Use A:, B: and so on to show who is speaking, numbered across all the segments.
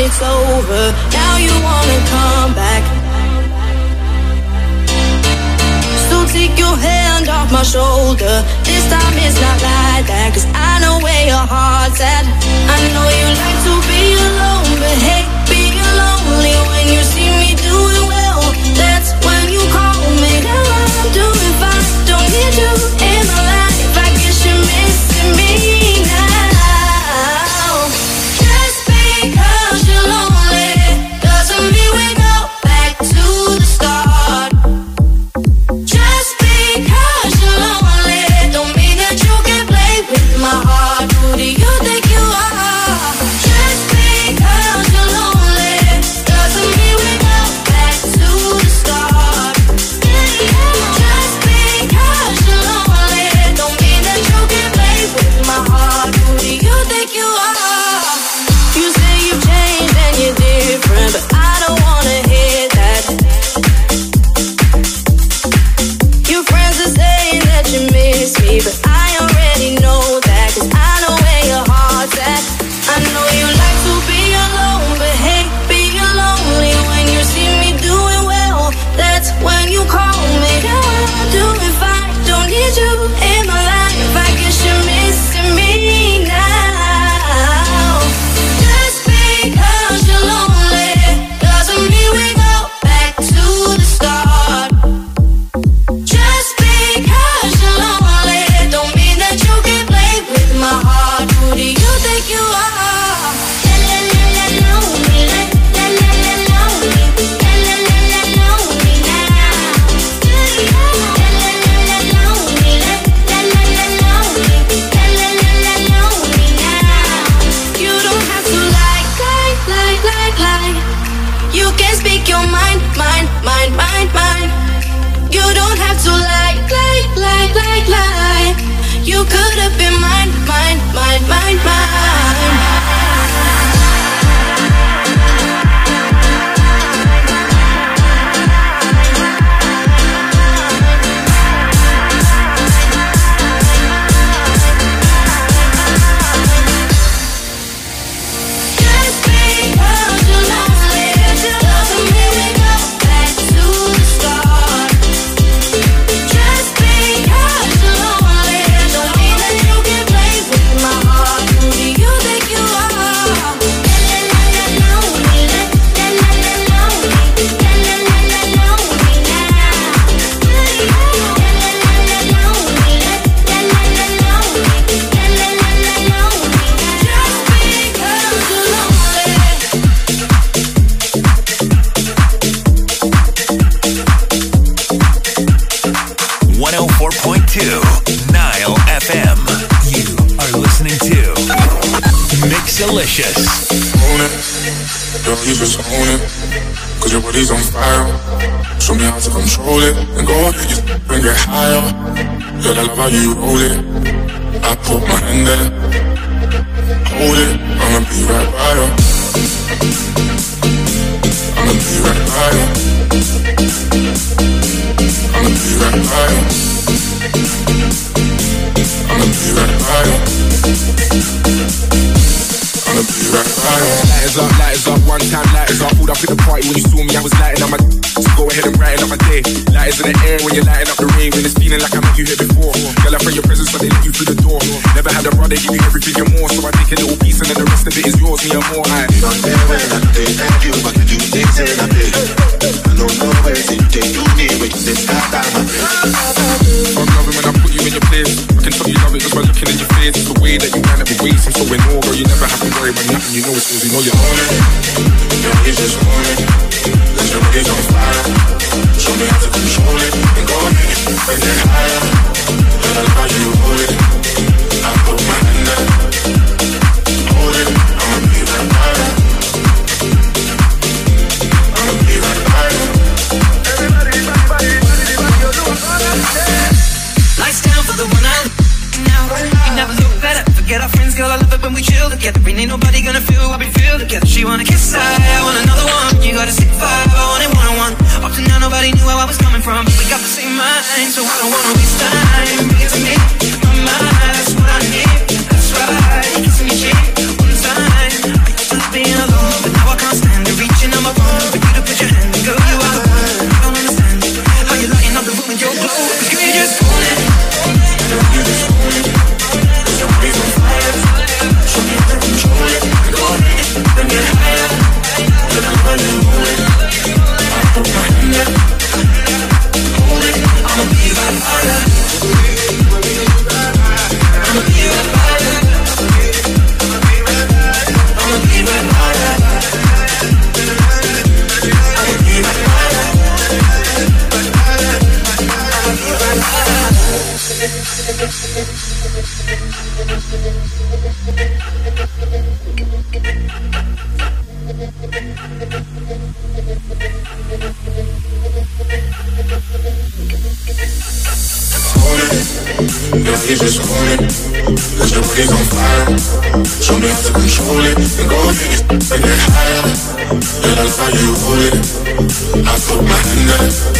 A: it's over. Now you wanna come back. So take your hand off my shoulder. This time it's not like that. Cause I know where your heart's at. I know you like to be alone, but hey, being lonely when you see me doing well. That's when you call me. Now I'm doing fine. Don't need you in my life. Cause your
B: body's on fire. Show me how to control it. And go ahead, you bring it higher. Girl, I love how you roll it. You,
C: but you. I
D: don't know where to take you near, but you got down my
C: I'm loving when I put you in your place. I can tell you love it just by looking in your face. It's the way that you wind up your waist. I'm so in awe, girl. You never have to worry about nothing. You know it's. You
B: you your me to control it. And go bring it higher. I you
E: together. Ain't nobody gonna feel what we feel together. She wanna kiss, I, I want another one. You got a sick vibe, I want it one on one. Up to now, nobody knew where I was coming from. But we got the same mind, so I don't wanna waste time. Bring it to me, my mind, that's what I need. That's right, kissing your cheek
B: delicious.
F: Duh. So you're a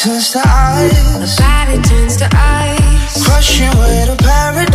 G: turns to ice.
A: The body turns to ice.
H: Crush you with
G: a paradise.